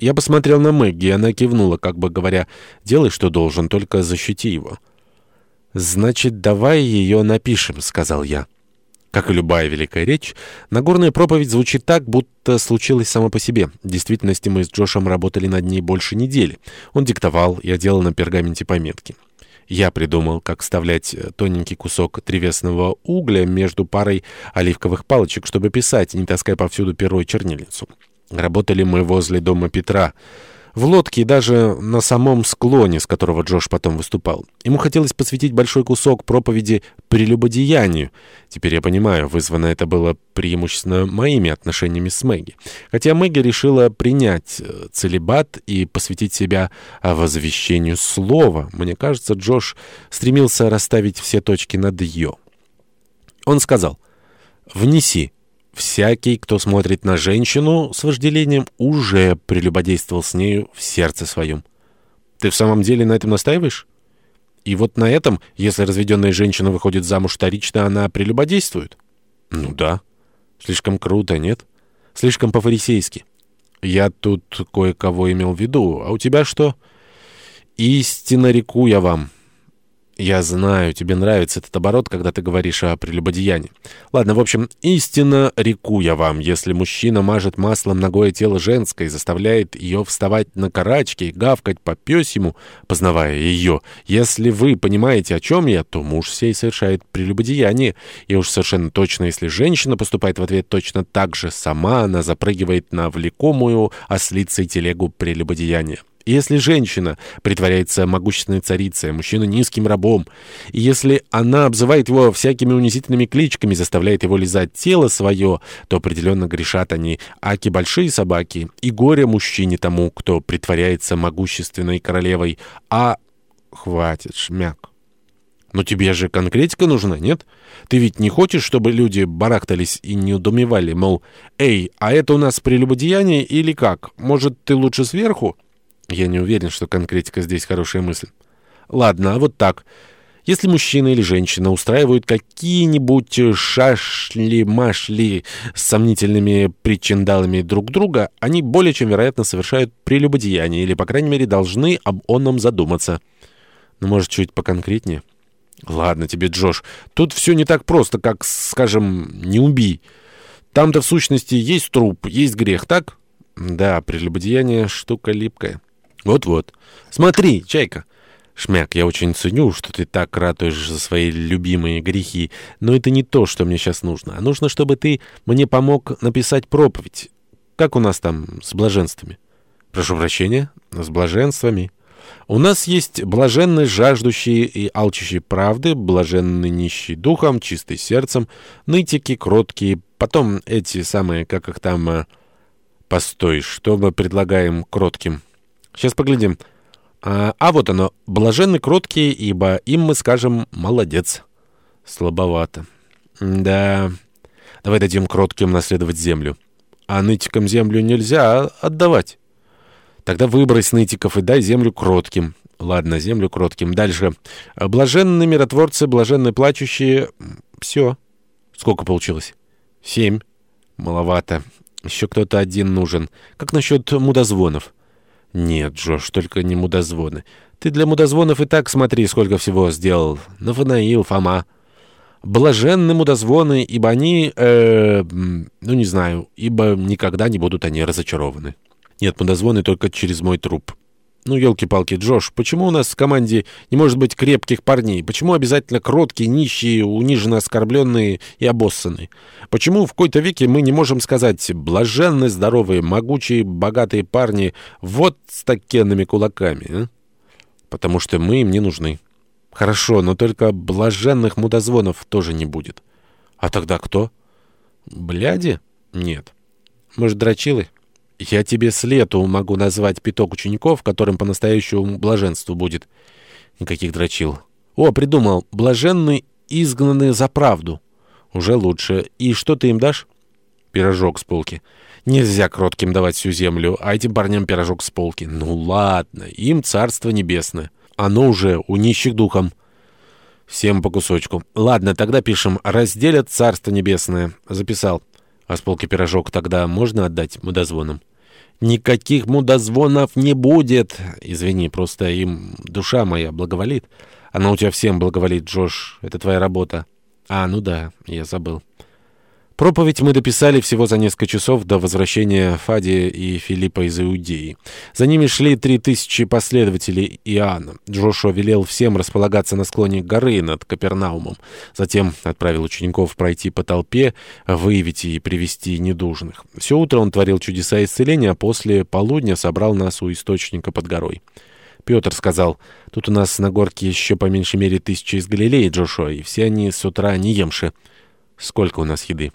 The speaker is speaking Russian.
Я посмотрел на Мэгги, и она кивнула, как бы говоря, «Делай, что должен, только защити его». «Значит, давай ее напишем», — сказал я. Как и любая великая речь, Нагорная проповедь звучит так, будто случилось само по себе. В действительности мы с Джошем работали над ней больше недели. Он диктовал, я делал на пергаменте пометки. Я придумал, как вставлять тоненький кусок древесного угля между парой оливковых палочек, чтобы писать, не таская повсюду перо и чернильницу. Работали мы возле дома Петра в лодке и даже на самом склоне, с которого Джош потом выступал. Ему хотелось посвятить большой кусок проповеди прелюбодеянию. Теперь я понимаю, вызвано это было преимущественно моими отношениями с Мэгги. Хотя Мэгги решила принять э, целебат и посвятить себя возвещению слова, мне кажется, Джош стремился расставить все точки над «ё». Он сказал «Внеси». Всякий, кто смотрит на женщину с вожделением, уже прелюбодействовал с нею в сердце своем. Ты в самом деле на этом настаиваешь? И вот на этом, если разведенная женщина выходит замуж вторично, она прелюбодействует? Ну да. Слишком круто, нет? Слишком по-фарисейски. Я тут кое-кого имел в виду. А у тебя что? Истинно реку я вам». Я знаю, тебе нравится этот оборот, когда ты говоришь о прелюбодеянии. Ладно, в общем, истинно реку я вам, если мужчина мажет маслом ногое тело женское и заставляет ее вставать на карачки и гавкать по пёсему, познавая ее. Если вы понимаете, о чем я, то муж сей совершает прелюбодеяние. И уж совершенно точно, если женщина поступает в ответ точно так же, сама она запрыгивает на влекомую ослицей телегу прелюбодеяния. Если женщина притворяется могущественной царицей, а мужчина низким рабом, и если она обзывает его всякими унизительными кличками, заставляет его лизать тело свое, то определенно грешат они, аки большие собаки, и горе мужчине тому, кто притворяется могущественной королевой, а... Хватит, шмяк. Но тебе же конкретика нужна, нет? Ты ведь не хочешь, чтобы люди барахтались и не удумевали, мол, «Эй, а это у нас прелюбодеяние или как? Может, ты лучше сверху?» Я не уверен, что конкретика здесь хорошая мысль. Ладно, а вот так. Если мужчина или женщина устраивают какие-нибудь шашли-машли с сомнительными причиндалами друг друга, они более чем вероятно совершают прелюбодеяние или, по крайней мере, должны об онном задуматься. Ну, может, чуть поконкретнее? Ладно тебе, Джош, тут все не так просто, как, скажем, не убий. Там-то в сущности есть труп, есть грех, так? Да, прелюбодеяние — штука липкая. Вот-вот. Смотри, Чайка. Шмяк, я очень ценю, что ты так ратуешь за свои любимые грехи, но это не то, что мне сейчас нужно. А нужно, чтобы ты мне помог написать проповедь. Как у нас там с блаженствами? Прошу прощения, с блаженствами. У нас есть блаженные жаждущие и алчущие правды, блаженные нищие духом, чистые сердцем, нытики, кроткие, потом эти самые, как их там... А, постой, что мы предлагаем кротким? Сейчас поглядим. А, а вот оно. Блаженны кроткие, ибо им мы скажем «молодец». Слабовато. Да. Давай дадим кротким наследовать землю. А нытикам землю нельзя отдавать. Тогда выбрось нытиков и дай землю кротким. Ладно, землю кротким. Дальше. Блаженные миротворцы, блаженные плачущие. Все. Сколько получилось? Семь. Маловато. Еще кто-то один нужен. Как насчет мудозвонов? «Нет, Джош, только не мудозвоны. Ты для мудозвонов и так смотри, сколько всего сделал. Нафанаил, Фома. Блаженны мудозвоны, ибо они, э, ну не знаю, ибо никогда не будут они разочарованы. Нет, мудозвоны только через мой труп». Ну, елки-палки, Джош, почему у нас в команде не может быть крепких парней? Почему обязательно кроткие, нищие, униженно оскорбленные и обоссанные? Почему в какой-то веке мы не можем сказать «блаженные, здоровые, могучие, богатые парни вот с такенными кулаками», а? Потому что мы им не нужны. Хорошо, но только блаженных мудозвонов тоже не будет. А тогда кто? Бляди? Нет. Может, дрочилы? Я тебе с лету могу назвать пяток учеников, которым по-настоящему блаженству будет. Никаких дрочил. О, придумал. Блаженные изгнанные за правду. Уже лучше. И что ты им дашь? Пирожок с полки. Нельзя кротким давать всю землю, а этим парням пирожок с полки. Ну ладно, им царство небесное. Оно уже у нищих духом. Всем по кусочку. Ладно, тогда пишем «Разделят царство небесное». Записал. А с полки пирожок тогда можно отдать мудозвонам? Никаких мудозвонов не будет. Извини, просто им душа моя благоволит. Она у тебя всем благоволит, Джош. Это твоя работа. А, ну да, я забыл. Проповедь мы дописали всего за несколько часов до возвращения Фадия и Филиппа из Иудеи. За ними шли три тысячи последователей Иоанна. Джошуа велел всем располагаться на склоне горы над Капернаумом. Затем отправил учеников пройти по толпе, выявить и привести недужных. Все утро он творил чудеса исцеления, а после полудня собрал нас у источника под горой. Петр сказал, «Тут у нас на горке еще по меньшей мере тысяча из Галилеи, Джошуа, и все они с утра не емши. Сколько у нас еды?»